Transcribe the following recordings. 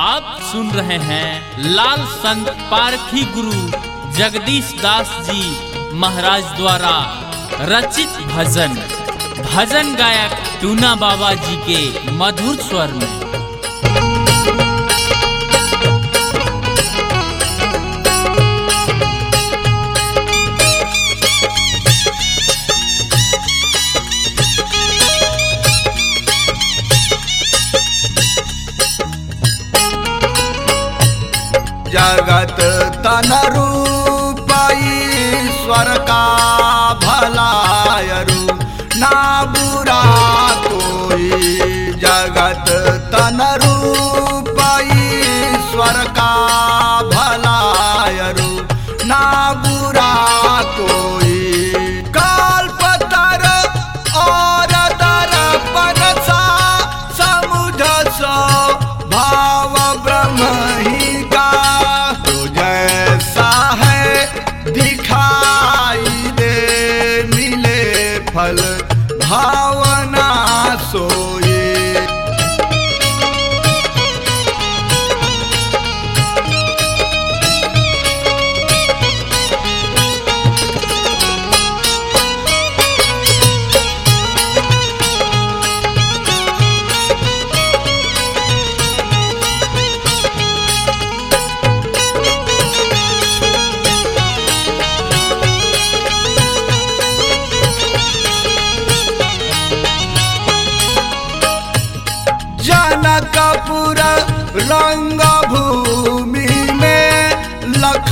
आप सुन रहे हैं लाल संत पारखी गुरु जगदीश दास जी महाराज द्वारा रचित भजन। भजन गायक टूना बाबा जी के मधुर स्वर में। जगत तन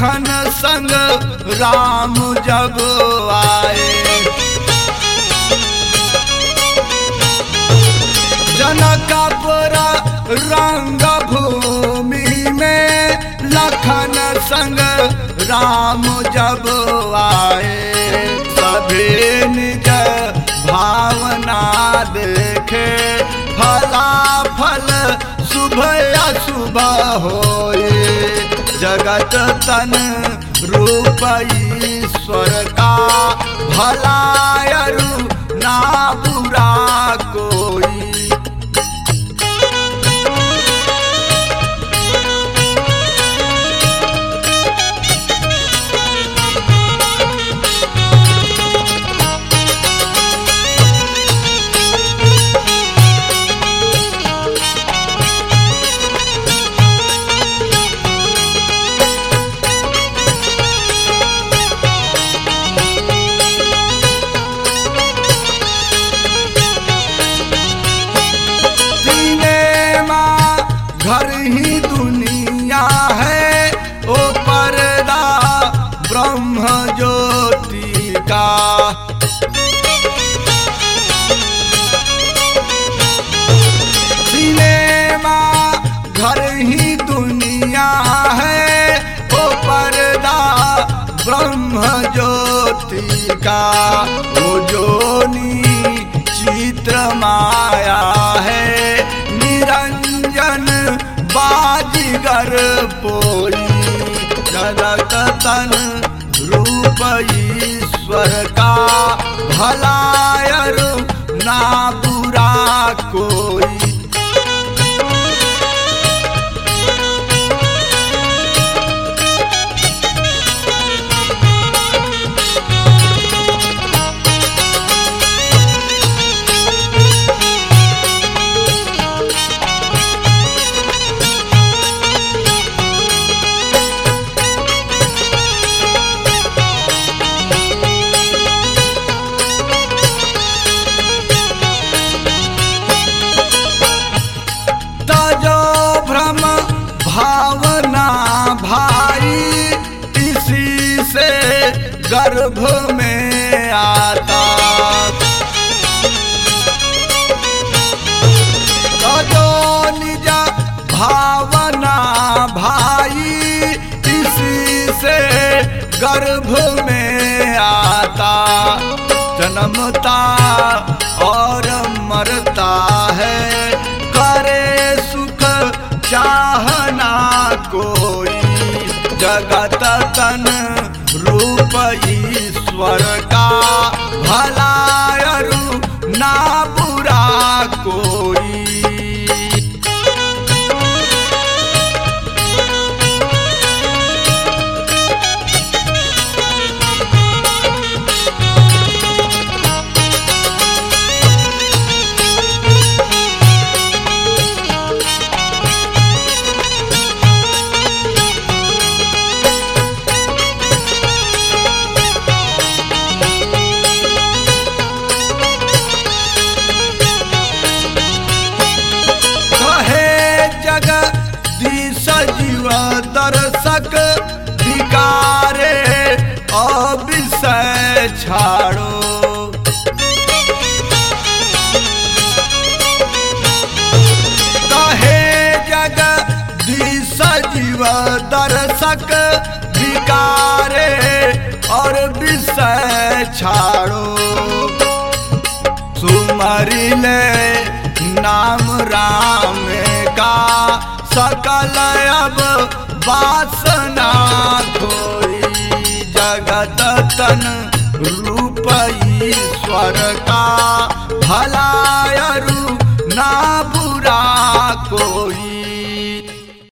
लखन संग राम जब आए। जनकपुर रंग भूमि में लखन संग राम जब आए। सभी निज भावना देखे फला फल शुभ अशुभ होए जगत तन रूप ईश्वर का भलायरु ब्रह्म ज्योति का वो जोनी चित्र माया है। निरंजन बाजीगर पोई, जगत तन रूप ईश्वर का, भलायर ना बुरा कोई। गर्भ में आता। तजो निज भावना भाई इसी से गर्भ में आता। जन्मता ईश्वर छाड़ो। कहे जग दिस जीव दर्शक विकारे और विषय छाड़ो। सुमरी ले नाम राम का सकल अब वासना खोई जगत तन रूप ईश्वर का भलायरु ना बुरा कोई।